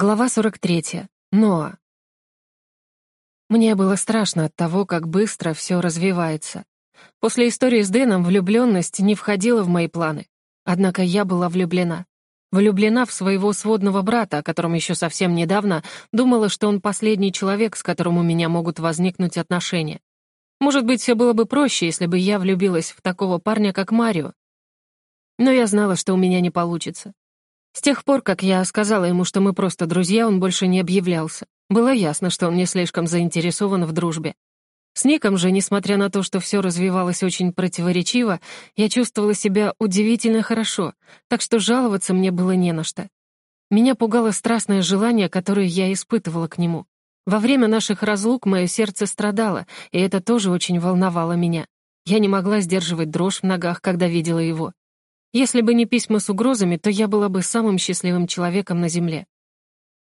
Глава 43. Ноа. Мне было страшно от того, как быстро все развивается. После истории с Дэном влюбленность не входила в мои планы. Однако я была влюблена. Влюблена в своего сводного брата, о котором еще совсем недавно думала, что он последний человек, с которым у меня могут возникнуть отношения. Может быть, все было бы проще, если бы я влюбилась в такого парня, как Марио. Но я знала, что у меня не получится. С тех пор, как я сказала ему, что мы просто друзья, он больше не объявлялся. Было ясно, что он не слишком заинтересован в дружбе. С Ником же, несмотря на то, что все развивалось очень противоречиво, я чувствовала себя удивительно хорошо, так что жаловаться мне было не на что. Меня пугало страстное желание, которое я испытывала к нему. Во время наших разлук мое сердце страдало, и это тоже очень волновало меня. Я не могла сдерживать дрожь в ногах, когда видела его. Если бы не письма с угрозами, то я была бы самым счастливым человеком на Земле.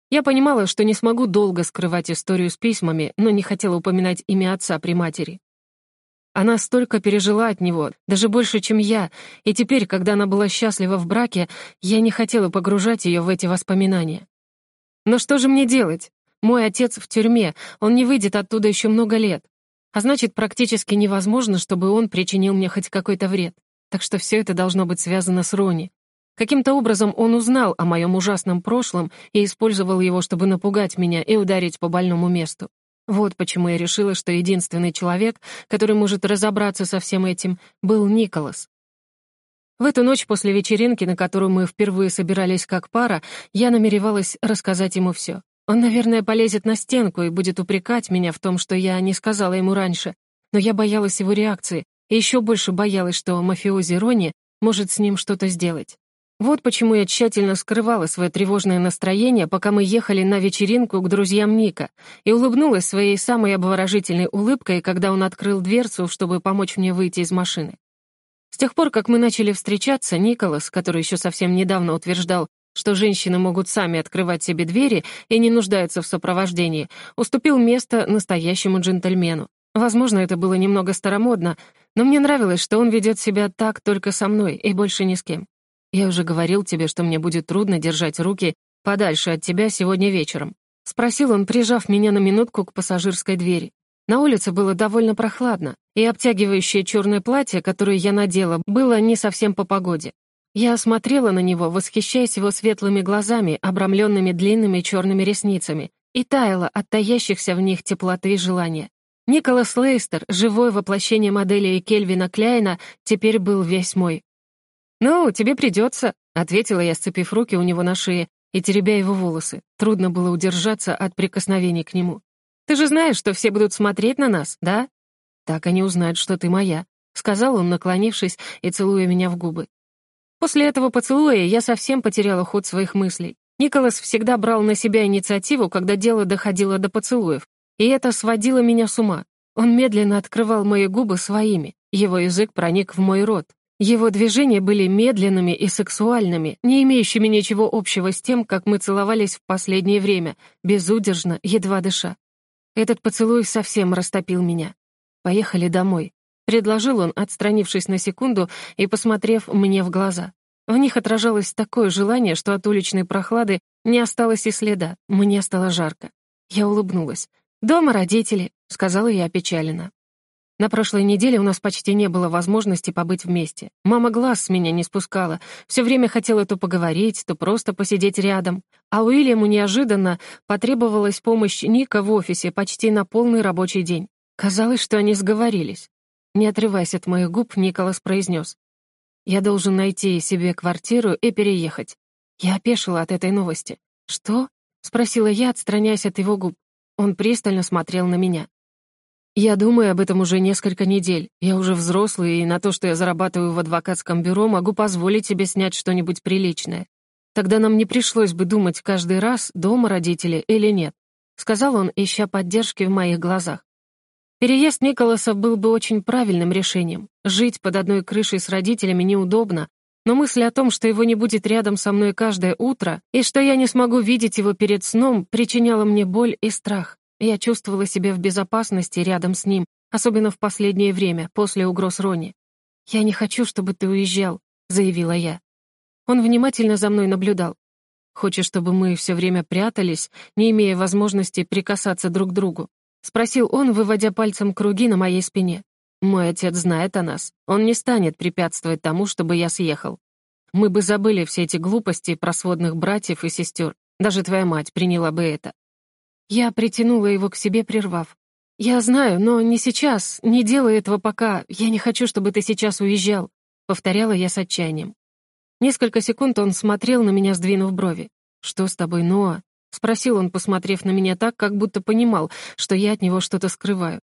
Я понимала, что не смогу долго скрывать историю с письмами, но не хотела упоминать имя отца при матери. Она столько пережила от него, даже больше, чем я, и теперь, когда она была счастлива в браке, я не хотела погружать ее в эти воспоминания. Но что же мне делать? Мой отец в тюрьме, он не выйдет оттуда еще много лет. А значит, практически невозможно, чтобы он причинил мне хоть какой-то вред. Так что все это должно быть связано с Рони. Каким-то образом он узнал о моем ужасном прошлом и использовал его, чтобы напугать меня и ударить по больному месту. Вот почему я решила, что единственный человек, который может разобраться со всем этим, был Николас. В эту ночь после вечеринки, на которую мы впервые собирались как пара, я намеревалась рассказать ему все. Он, наверное, полезет на стенку и будет упрекать меня в том, что я не сказала ему раньше, но я боялась его реакции, и еще больше боялась, что мафиози Рони может с ним что-то сделать. Вот почему я тщательно скрывала свое тревожное настроение, пока мы ехали на вечеринку к друзьям Ника, и улыбнулась своей самой обворожительной улыбкой, когда он открыл дверцу, чтобы помочь мне выйти из машины. С тех пор, как мы начали встречаться, Николас, который еще совсем недавно утверждал, что женщины могут сами открывать себе двери и не нуждаются в сопровождении, уступил место настоящему джентльмену. Возможно, это было немного старомодно, но мне нравилось, что он ведет себя так только со мной и больше ни с кем. Я уже говорил тебе, что мне будет трудно держать руки подальше от тебя сегодня вечером. Спросил он, прижав меня на минутку к пассажирской двери. На улице было довольно прохладно, и обтягивающее черное платье, которое я надела, было не совсем по погоде. Я смотрела на него, восхищаясь его светлыми глазами, обрамленными длинными черными ресницами, и таяла от таящихся в них теплоты и желания. Николас Лейстер, живое воплощение модели Кельвина Кляйна, теперь был весь мой. «Ну, тебе придется», — ответила я, сцепив руки у него на шее и теребя его волосы. Трудно было удержаться от прикосновений к нему. «Ты же знаешь, что все будут смотреть на нас, да?» «Так они узнают, что ты моя», — сказал он, наклонившись и целуя меня в губы. После этого поцелуя я совсем потеряла ход своих мыслей. Николас всегда брал на себя инициативу, когда дело доходило до поцелуев, и это сводило меня с ума. Он медленно открывал мои губы своими, его язык проник в мой рот. Его движения были медленными и сексуальными, не имеющими ничего общего с тем, как мы целовались в последнее время, безудержно, едва дыша. Этот поцелуй совсем растопил меня. «Поехали домой», — предложил он, отстранившись на секунду и посмотрев мне в глаза. В них отражалось такое желание, что от уличной прохлады не осталось и следа, мне стало жарко. Я улыбнулась. «Дома родители», — сказала я опечаленно. На прошлой неделе у нас почти не было возможности побыть вместе. Мама глаз с меня не спускала, все время хотела то поговорить, то просто посидеть рядом. А Уильяму неожиданно потребовалась помощь Ника в офисе почти на полный рабочий день. Казалось, что они сговорились. Не отрываясь от моих губ, Николас произнес. «Я должен найти себе квартиру и переехать». Я опешила от этой новости. «Что?» — спросила я, отстраняясь от его губ. Он пристально смотрел на меня. «Я думаю об этом уже несколько недель. Я уже взрослый, и на то, что я зарабатываю в адвокатском бюро, могу позволить себе снять что-нибудь приличное. Тогда нам не пришлось бы думать каждый раз, дома родители или нет», — сказал он, ища поддержки в моих глазах. Переезд Николаса был бы очень правильным решением. Жить под одной крышей с родителями неудобно, но мысль о том, что его не будет рядом со мной каждое утро, и что я не смогу видеть его перед сном, причиняла мне боль и страх. Я чувствовала себя в безопасности рядом с ним, особенно в последнее время, после угроз Рони. «Я не хочу, чтобы ты уезжал», — заявила я. Он внимательно за мной наблюдал. Хочешь, чтобы мы все время прятались, не имея возможности прикасаться друг к другу?» — спросил он, выводя пальцем круги на моей спине. «Мой отец знает о нас. Он не станет препятствовать тому, чтобы я съехал. Мы бы забыли все эти глупости про сводных братьев и сестер. Даже твоя мать приняла бы это». Я притянула его к себе, прервав. «Я знаю, но не сейчас, не делай этого пока. Я не хочу, чтобы ты сейчас уезжал», — повторяла я с отчаянием. Несколько секунд он смотрел на меня, сдвинув брови. «Что с тобой, Ноа?» — спросил он, посмотрев на меня так, как будто понимал, что я от него что-то скрываю.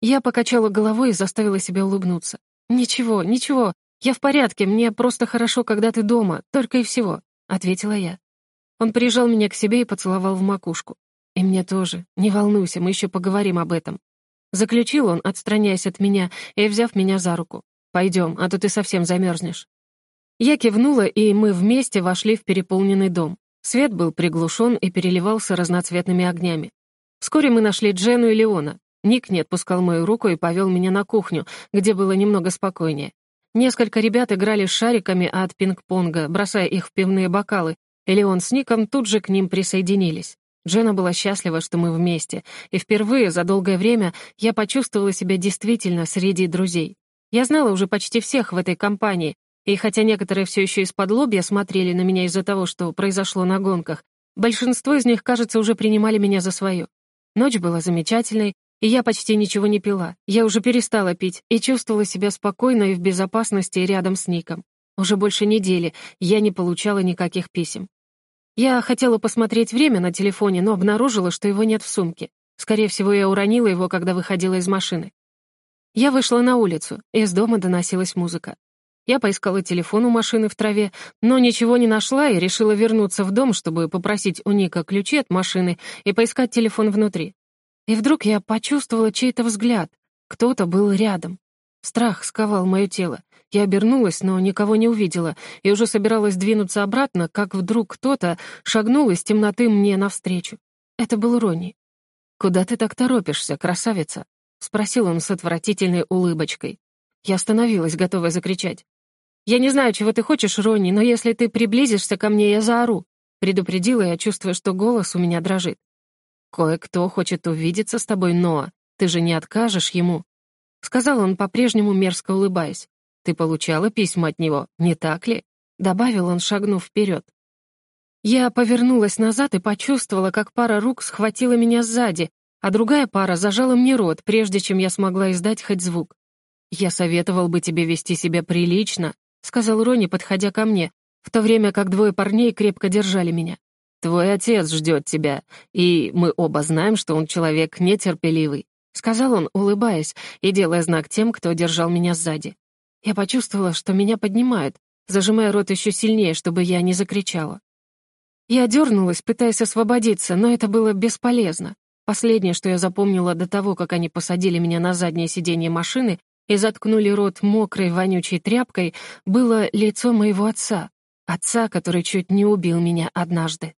Я покачала головой и заставила себя улыбнуться. «Ничего, ничего, я в порядке, мне просто хорошо, когда ты дома, только и всего», — ответила я. Он прижал меня к себе и поцеловал в макушку. «И мне тоже. Не волнуйся, мы еще поговорим об этом». Заключил он, отстраняясь от меня и взяв меня за руку. «Пойдем, а то ты совсем замерзнешь». Я кивнула, и мы вместе вошли в переполненный дом. Свет был приглушен и переливался разноцветными огнями. Вскоре мы нашли Джену и Леона. Ник не отпускал мою руку и повел меня на кухню, где было немного спокойнее. Несколько ребят играли с шариками от пинг-понга, бросая их в пивные бокалы, и Леон с Ником тут же к ним присоединились. Джена была счастлива, что мы вместе, и впервые за долгое время я почувствовала себя действительно среди друзей. Я знала уже почти всех в этой компании, и хотя некоторые все еще из-под лобья смотрели на меня из-за того, что произошло на гонках, большинство из них, кажется, уже принимали меня за свое. Ночь была замечательной, и я почти ничего не пила. Я уже перестала пить и чувствовала себя спокойно и в безопасности рядом с Ником. Уже больше недели я не получала никаких писем. Я хотела посмотреть время на телефоне, но обнаружила, что его нет в сумке. Скорее всего, я уронила его, когда выходила из машины. Я вышла на улицу, из дома доносилась музыка. Я поискала телефон у машины в траве, но ничего не нашла и решила вернуться в дом, чтобы попросить у Ника ключи от машины и поискать телефон внутри. И вдруг я почувствовала чей-то взгляд. Кто-то был рядом. Страх сковал мое тело. Я обернулась, но никого не увидела, и уже собиралась двинуться обратно, как вдруг кто-то шагнул из темноты мне навстречу. Это был Ронни. «Куда ты так торопишься, красавица?» — спросил он с отвратительной улыбочкой. Я остановилась, готовая закричать. «Я не знаю, чего ты хочешь, Ронни, но если ты приблизишься ко мне, я заору», — предупредила я, чувствуя, что голос у меня дрожит. «Кое-кто хочет увидеться с тобой, Ноа. Ты же не откажешь ему», — сказал он, по-прежнему мерзко улыбаясь. «Ты получала письма от него, не так ли?» — добавил он, шагнув вперед. Я повернулась назад и почувствовала, как пара рук схватила меня сзади, а другая пара зажала мне рот, прежде чем я смогла издать хоть звук. «Я советовал бы тебе вести себя прилично», — сказал Рони, подходя ко мне, в то время как двое парней крепко держали меня. «Твой отец ждет тебя, и мы оба знаем, что он человек нетерпеливый», — сказал он, улыбаясь и делая знак тем, кто держал меня сзади. Я почувствовала, что меня поднимают, зажимая рот еще сильнее, чтобы я не закричала. Я дернулась, пытаясь освободиться, но это было бесполезно. Последнее, что я запомнила до того, как они посадили меня на заднее сиденье машины, и заткнули рот мокрой вонючей тряпкой, было лицо моего отца. Отца, который чуть не убил меня однажды.